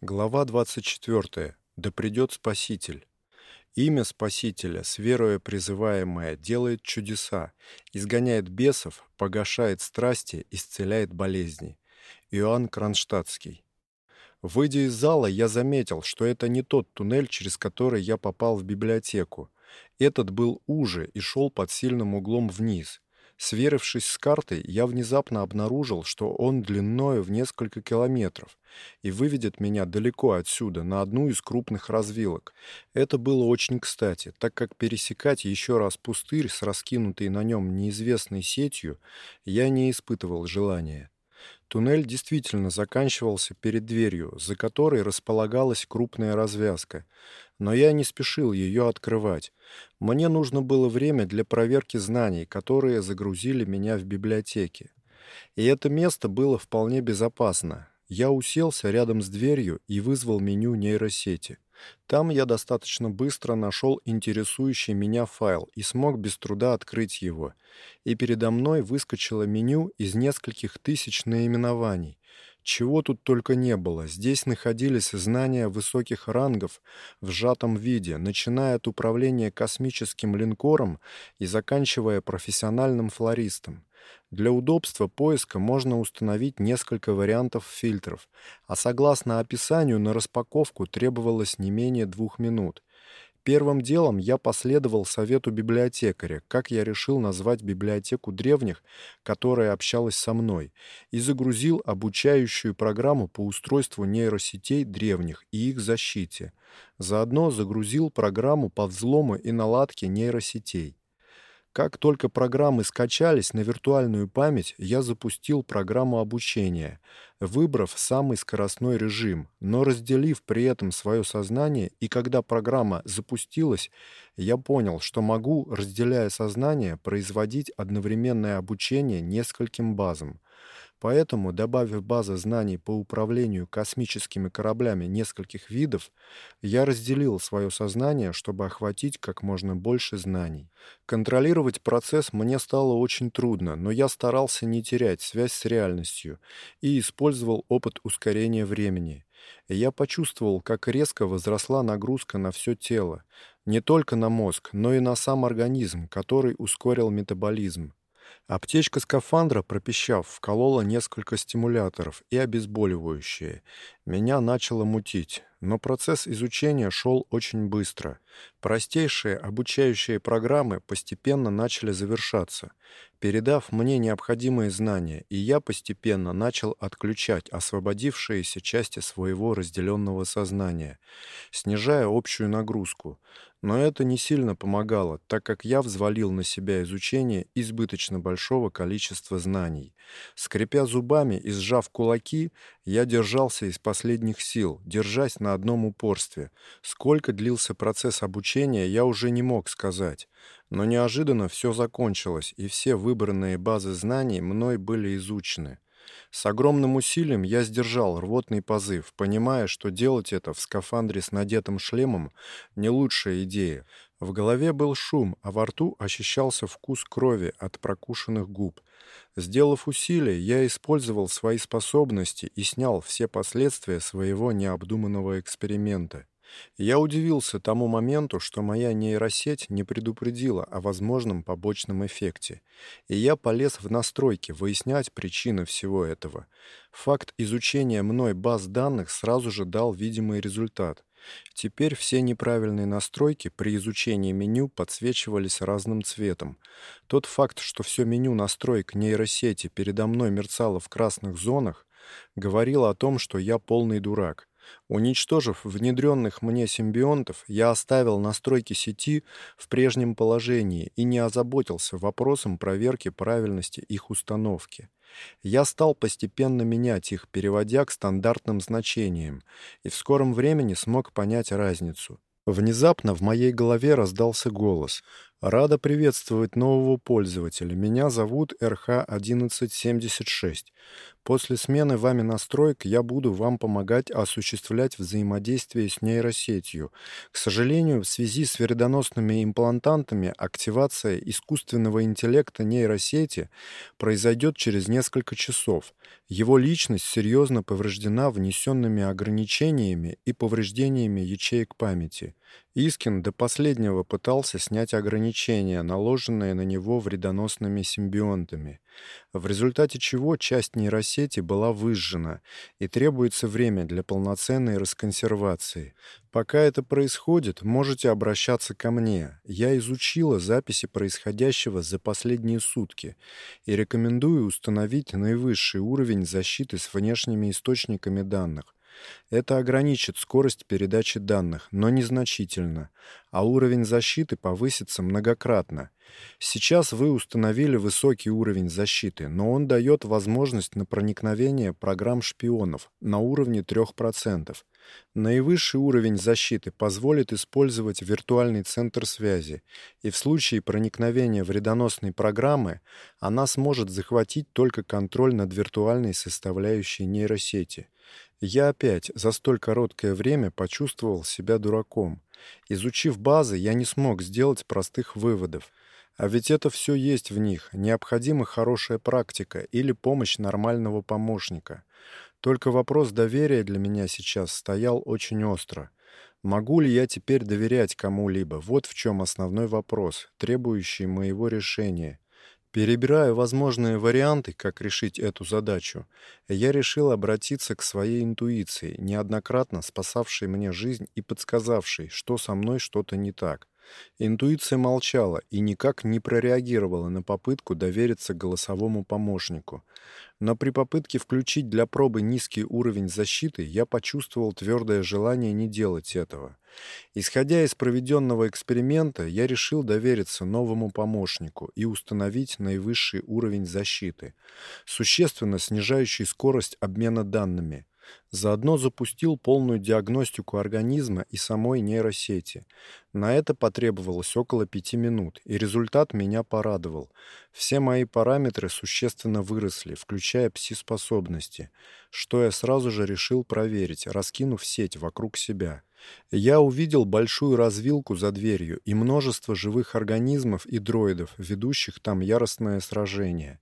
Глава 24. Да придет Спаситель. Имя Спасителя, с верою призываемое, делает чудеса, изгоняет бесов, погашает страсти, исцеляет болезни. Иоанн Кронштадтский. Выйдя из зала, я заметил, что это не тот туннель, через который я попал в библиотеку. Этот был уже и шел под сильным углом вниз. Сверившись с картой, я внезапно обнаружил, что он длиною в несколько километров и выведет меня далеко отсюда, на одну из крупных развилок. Это было очень кстати, так как пересекать еще раз пустырь с раскинутой на нем неизвестной сетью я не испытывал желания. Туннель действительно заканчивался перед дверью, за которой располагалась крупная развязка, но я не спешил ее открывать. Мне нужно было время для проверки знаний, которые загрузили меня в библиотеке. И это место было вполне безопасно. Я уселся рядом с дверью и вызвал меню нейросети. Там я достаточно быстро нашел интересующий меня файл и смог без труда открыть его. И передо мной выскочило меню из нескольких тысяч наименований. Чего тут только не было. Здесь находились знания высоких рангов в сжатом виде, начиная от управления космическим линкором и заканчивая профессиональным флористом. Для удобства поиска можно установить несколько вариантов фильтров, а согласно описанию на распаковку требовалось не менее двух минут. Первым делом я последовал совету библиотекаря, как я решил назвать библиотеку древних, которая общалась со мной, и загрузил обучающую программу по устройству нейросетей древних и их защите. Заодно загрузил программу по взлому и наладке нейросетей. Как только программы скачались на виртуальную память, я запустил программу обучения, выбрав самый скоростной режим, но разделив при этом свое сознание, и когда программа запустилась, я понял, что могу, разделяя сознание, производить одновременное обучение нескольким базам. Поэтому, добавив базы знаний по управлению космическими кораблями нескольких видов, я разделил свое сознание, чтобы охватить как можно больше знаний. Контролировать процесс мне стало очень трудно, но я старался не терять связь с реальностью и использовал опыт ускорения времени. Я почувствовал, как резко возросла нагрузка на все тело, не только на мозг, но и на сам организм, который ускорил метаболизм. Аптечка скафандра, пропищав, вколола несколько стимуляторов и обезболивающие. Меня начало мутить, но процесс изучения шел очень быстро. Простейшие обучающие программы постепенно начали завершаться, передав мне необходимые знания, и я постепенно начал отключать освободившиеся части своего разделенного сознания, снижая общую нагрузку. Но это не сильно помогало, так как я взвалил на себя изучение избыточно большого количества знаний. Скрипя зубами и сжав кулаки, я держался из последних сил, держась на одном упорстве. Сколько длился процесс обучения, я уже не мог сказать. Но неожиданно все закончилось, и все выбранные базы знаний мной были изучены. С огромным усилием я сдержал рвотный позыв, понимая, что делать это в скафандре с надетым шлемом не лучшая идея. В голове был шум, а во рту ощущался вкус крови от прокушенных губ. Сделав усилие, я использовал свои способности и снял все последствия своего необдуманного эксперимента. Я удивился тому моменту, что моя нейросеть не предупредила о возможном побочном эффекте, и я полез в настройки выяснять причины всего этого. Факт изучения мной баз данных сразу же дал видимый результат. Теперь все неправильные настройки при изучении меню подсвечивались разным цветом. Тот факт, что все меню настроек нейросети передо мной мерцало в красных зонах, говорил о том, что я полный дурак. Уничтожив внедренных мне симбионтов, я оставил настройки сети в прежнем положении и не озаботился вопросом проверки правильности их установки. Я стал постепенно менять их, переводя к стандартным значениям, и в скором времени смог понять разницу. Внезапно в моей голове раздался голос. «Рада приветствовать нового пользователя. Меня зовут РХ-1176. После смены вами настроек я буду вам помогать осуществлять взаимодействие с нейросетью. К сожалению, в связи с вредоносными имплантантами активация искусственного интеллекта нейросети произойдет через несколько часов. Его личность серьезно повреждена внесенными ограничениями и повреждениями ячеек памяти. Искин до последнего пытался снять ограничения, наложенные на него вредоносными симбионтами, в результате чего часть нейросети была выжжена, и требуется время для полноценной расконсервации. Пока это происходит, можете обращаться ко мне. Я изучила записи происходящего за последние сутки и рекомендую установить наивысший уровень защиты с внешними источниками данных, это ограничит скорость передачи данных, но незначительно, а уровень защиты повысится многократно. Сейчас вы установили высокий уровень защиты, но он дает возможность на проникновение программ шпионов на уровне 3%. Наивысший уровень защиты позволит использовать виртуальный центр связи, и в случае проникновения вредоносной программы она сможет захватить только контроль над виртуальной составляющей нейросети. Я опять за столь короткое время почувствовал себя дураком. Изучив базы, я не смог сделать простых выводов. А ведь это все есть в них. Необходима хорошая практика или помощь нормального помощника. Только вопрос доверия для меня сейчас стоял очень остро. Могу ли я теперь доверять кому-либо? Вот в чем основной вопрос, требующий моего решения. Перебирая возможные варианты, как решить эту задачу, я решил обратиться к своей интуиции, неоднократно спасавшей мне жизнь и подсказавшей, что со мной что-то не так. Интуиция молчала и никак не прореагировала на попытку довериться голосовому помощнику. Но при попытке включить для пробы низкий уровень защиты я почувствовал твердое желание не делать этого. Исходя из проведенного эксперимента, я решил довериться новому помощнику и установить наивысший уровень защиты, существенно снижающий скорость обмена данными. Заодно запустил полную диагностику организма и самой нейросети. На это потребовалось около пяти минут, и результат меня порадовал. Все мои параметры существенно выросли, включая пси-способности, что я сразу же решил проверить, раскинув сеть вокруг себя. Я увидел большую развилку за дверью и множество живых организмов и дроидов, ведущих там яростное сражение.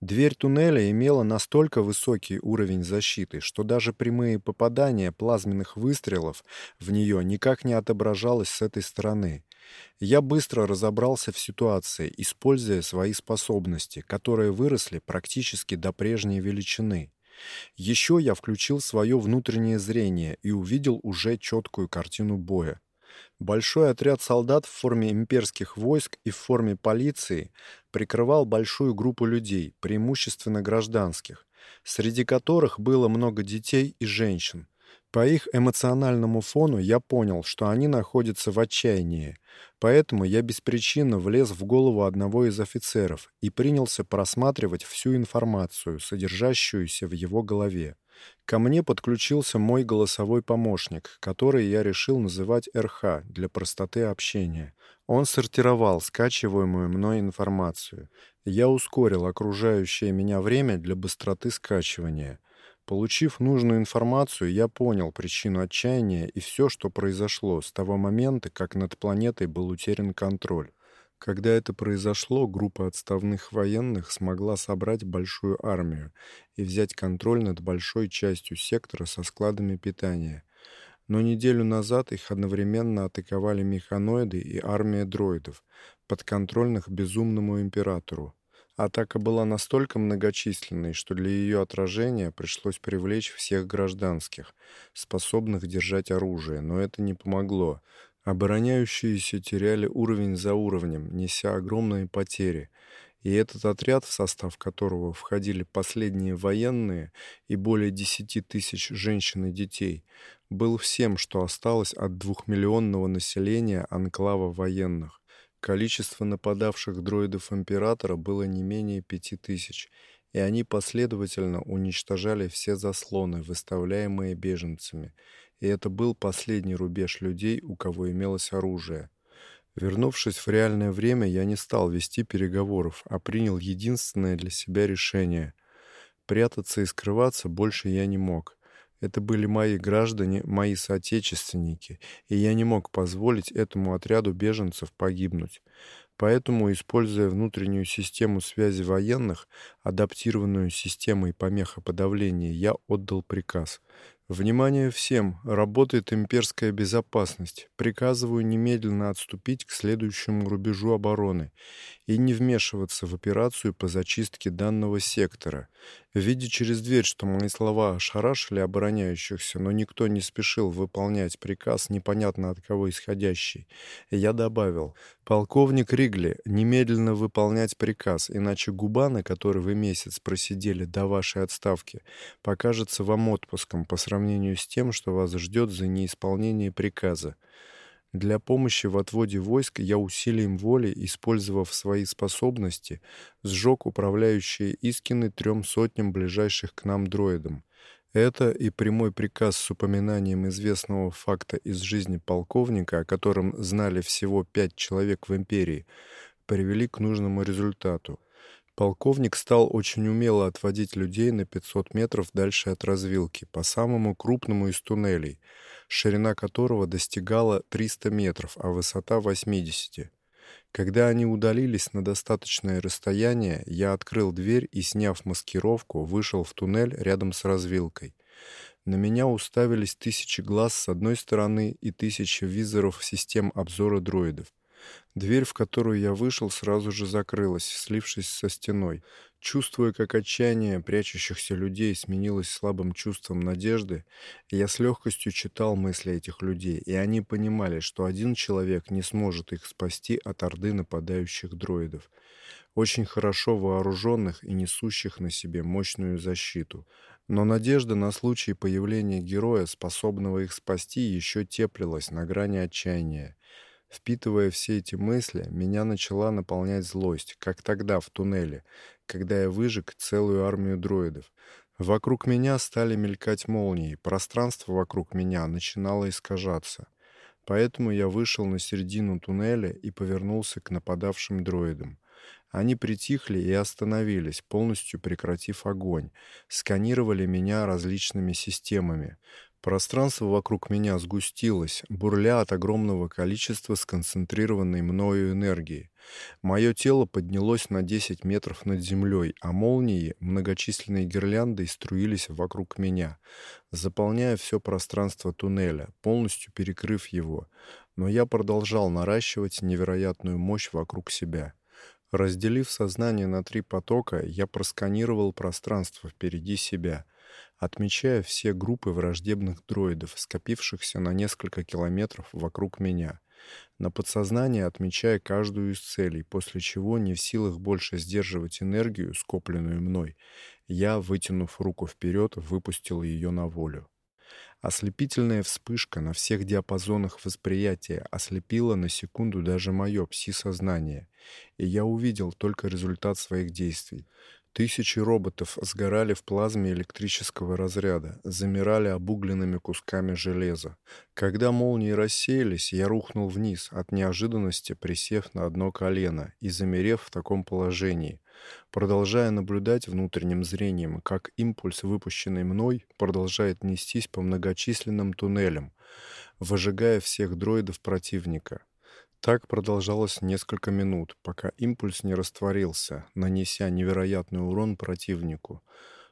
Дверь туннеля имела настолько высокий уровень защиты, что даже прямые попадания плазменных выстрелов в нее никак не отображалось с этой стороны. Я быстро разобрался в ситуации, используя свои способности, которые выросли практически до прежней величины. Еще я включил свое внутреннее зрение и увидел уже четкую картину боя. Большой отряд солдат в форме имперских войск и в форме полиции прикрывал большую группу людей, преимущественно гражданских, среди которых было много детей и женщин. По их эмоциональному фону я понял, что они находятся в отчаянии. Поэтому я беспричинно влез в голову одного из офицеров и принялся просматривать всю информацию, содержащуюся в его голове. Ко мне подключился мой голосовой помощник, который я решил называть РХ для простоты общения. Он сортировал скачиваемую мной информацию. Я ускорил окружающее меня время для быстроты скачивания. Получив нужную информацию, я понял причину отчаяния и все, что произошло с того момента, как над планетой был утерян контроль. Когда это произошло, группа отставных военных смогла собрать большую армию и взять контроль над большой частью сектора со складами питания. Но неделю назад их одновременно атаковали механоиды и армия дроидов, подконтрольных безумному императору. Атака была настолько многочисленной, что для ее отражения пришлось привлечь всех гражданских, способных держать оружие, но это не помогло. Обороняющиеся теряли уровень за уровнем, неся огромные потери, и этот отряд, в состав которого входили последние военные и более 10 тысяч женщин и детей, был всем, что осталось от двухмиллионного населения анклава военных. Количество нападавших дроидов Императора было не менее пяти тысяч, и они последовательно уничтожали все заслоны, выставляемые беженцами – и это был последний рубеж людей, у кого имелось оружие. Вернувшись в реальное время, я не стал вести переговоров, а принял единственное для себя решение. Прятаться и скрываться больше я не мог. Это были мои граждане, мои соотечественники, и я не мог позволить этому отряду беженцев погибнуть. Поэтому, используя внутреннюю систему связи военных, адаптированную системой помехоподавления, я отдал приказ — Внимание всем! Работает имперская безопасность. Приказываю немедленно отступить к следующему рубежу обороны и не вмешиваться в операцию по зачистке данного сектора. Видя через дверь, что мои слова ошарашили обороняющихся, но никто не спешил выполнять приказ, непонятно от кого исходящий, я добавил, «Полковник Ригли, немедленно выполнять приказ, иначе губа, на которой вы месяц просидели до вашей отставки, покажется вам отпуском по сравнению с тем, что вас ждет за неисполнение приказа. Для помощи в отводе войск я усилием воли, использовав свои способности, сжег управляющие Искины трем сотням ближайших к нам дроидам. Это и прямой приказ с упоминанием известного факта из жизни полковника, о котором знали всего пять человек в империи, привели к нужному результату. Полковник стал очень умело отводить людей на 500 метров дальше от развилки, по самому крупному из туннелей, ширина которого достигала 300 метров, а высота 80. Когда они удалились на достаточное расстояние, я открыл дверь и, сняв маскировку, вышел в туннель рядом с развилкой. На меня уставились тысячи глаз с одной стороны и тысячи визоров систем обзора дроидов. Дверь, в которую я вышел, сразу же закрылась, слившись со стеной. Чувствуя, как отчаяние прячущихся людей сменилось слабым чувством надежды, я с легкостью читал мысли этих людей, и они понимали, что один человек не сможет их спасти от орды нападающих дроидов, очень хорошо вооруженных и несущих на себе мощную защиту. Но надежда на случай появления героя, способного их спасти, еще теплилась на грани отчаяния. Впитывая все эти мысли, меня начала наполнять злость, как тогда в туннеле, когда я выжег целую армию дроидов. Вокруг меня стали мелькать молнии, пространство вокруг меня начинало искажаться. Поэтому я вышел на середину туннеля и повернулся к нападавшим дроидам. Они притихли и остановились, полностью прекратив огонь, сканировали меня различными системами. Пространство вокруг меня сгустилось, бурля от огромного количества сконцентрированной мною энергии. Мое тело поднялось на 10 метров над землей, а молнии, многочисленные гирлянды, струились вокруг меня, заполняя все пространство туннеля, полностью перекрыв его. Но я продолжал наращивать невероятную мощь вокруг себя. Разделив сознание на три потока, я просканировал пространство впереди себя — отмечая все группы враждебных дроидов, скопившихся на несколько километров вокруг меня. На подсознание отмечая каждую из целей, после чего, не в силах больше сдерживать энергию, скопленную мной, я, вытянув руку вперед, выпустил ее на волю. Ослепительная вспышка на всех диапазонах восприятия ослепила на секунду даже мое пси-сознание, и я увидел только результат своих действий. Тысячи роботов сгорали в плазме электрического разряда, замирали обугленными кусками железа. Когда молнии рассеялись, я рухнул вниз, от неожиданности присев на одно колено и замерев в таком положении, продолжая наблюдать внутренним зрением, как импульс, выпущенный мной, продолжает нестись по многочисленным туннелям, выжигая всех дроидов противника. Так продолжалось несколько минут, пока импульс не растворился, нанеся невероятный урон противнику.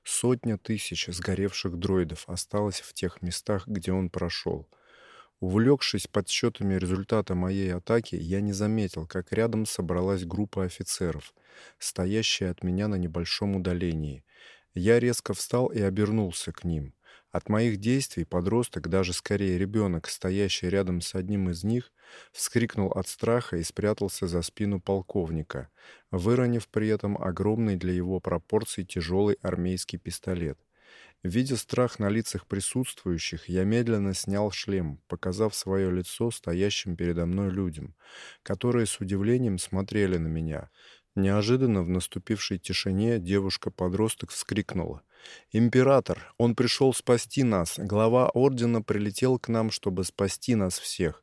Сотня тысяч сгоревших дроидов осталось в тех местах, где он прошел. Увлекшись подсчетами результата моей атаки, я не заметил, как рядом собралась группа офицеров, стоящая от меня на небольшом удалении. Я резко встал и обернулся к ним. От моих действий подросток, даже скорее ребенок, стоящий рядом с одним из них, вскрикнул от страха и спрятался за спину полковника, выронив при этом огромный для его пропорций тяжелый армейский пистолет. Видя страх на лицах присутствующих, я медленно снял шлем, показав свое лицо стоящим передо мной людям, которые с удивлением смотрели на меня. Неожиданно в наступившей тишине девушка-подросток вскрикнула. Император, он пришел спасти нас. Глава ордена прилетел к нам, чтобы спасти нас всех.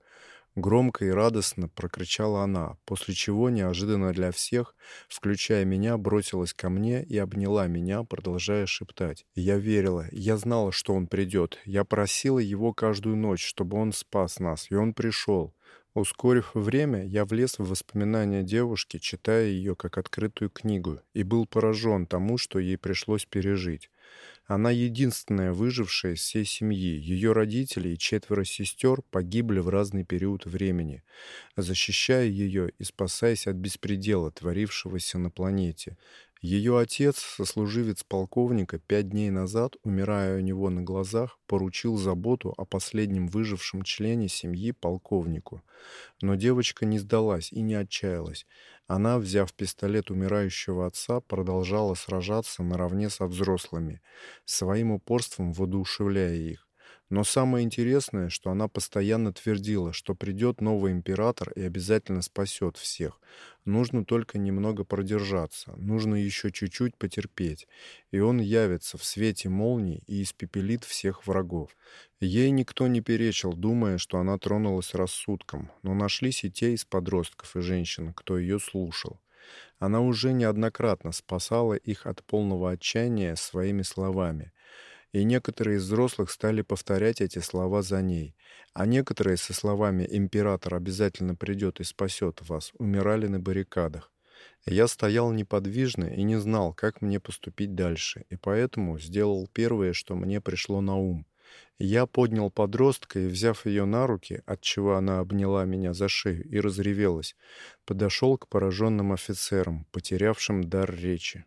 Громко и радостно прокричала она, после чего, неожиданно для всех, включая меня, бросилась ко мне и обняла меня, продолжая шептать. Я верила, я знала, что он придет. Я просила его каждую ночь, чтобы он спас нас, и он пришел. Ускорив время, я влез в воспоминания девушки, читая ее как открытую книгу, и был поражен тому, что ей пришлось пережить. Она единственная выжившая из всей семьи. Ее родители и четверо сестер погибли в разный период времени, защищая ее и спасаясь от беспредела, творившегося на планете. Ее отец, сослуживец полковника, пять дней назад, умирая у него на глазах, поручил заботу о последнем выжившем члене семьи полковнику. Но девочка не сдалась и не отчаялась. Она, взяв пистолет умирающего отца, продолжала сражаться наравне со взрослыми, своим упорством воодушевляя их. Но самое интересное, что она постоянно твердила, что придет новый император и обязательно спасет всех. Нужно только немного продержаться, нужно еще чуть-чуть потерпеть, и он явится в свете молний и испепелит всех врагов. Ей никто не перечил, думая, что она тронулась рассудком, но нашлись и те из подростков и женщин, кто ее слушал. Она уже неоднократно спасала их от полного отчаяния своими словами и некоторые из взрослых стали повторять эти слова за ней, а некоторые со словами «Император обязательно придет и спасет вас» умирали на баррикадах. Я стоял неподвижно и не знал, как мне поступить дальше, и поэтому сделал первое, что мне пришло на ум. Я поднял подростка и, взяв ее на руки, отчего она обняла меня за шею и разревелась, подошел к пораженным офицерам, потерявшим дар речи.